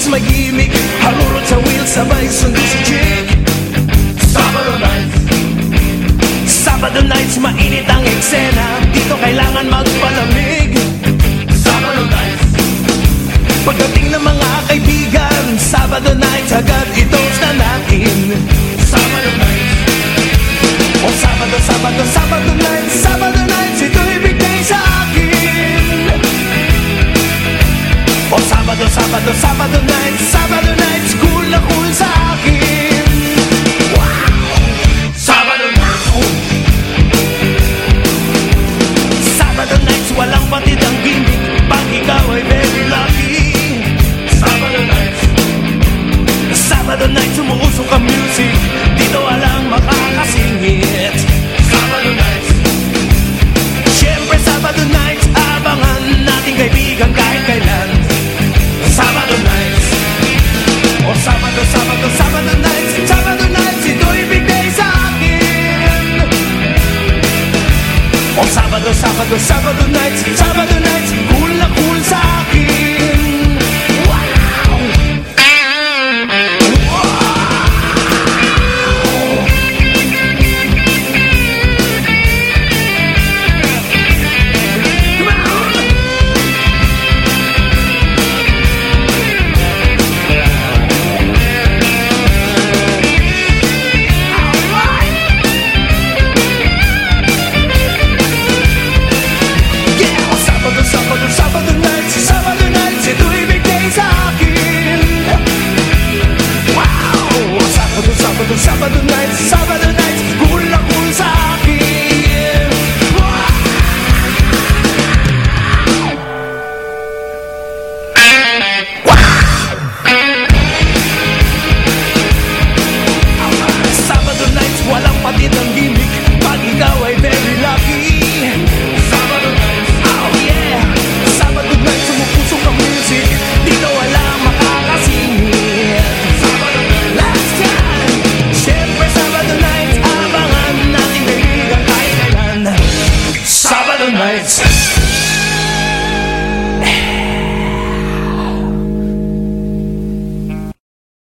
Kiss magimik Halurot sa wheel Sabay sundo si chick Sabado nights Sabado nights Mainit ang eksena. Dito kailangan magpalamig. patitas sábado, sábado, sábado night, sábado Sabado, sábado nights, nights And Louis V days Wow! Nights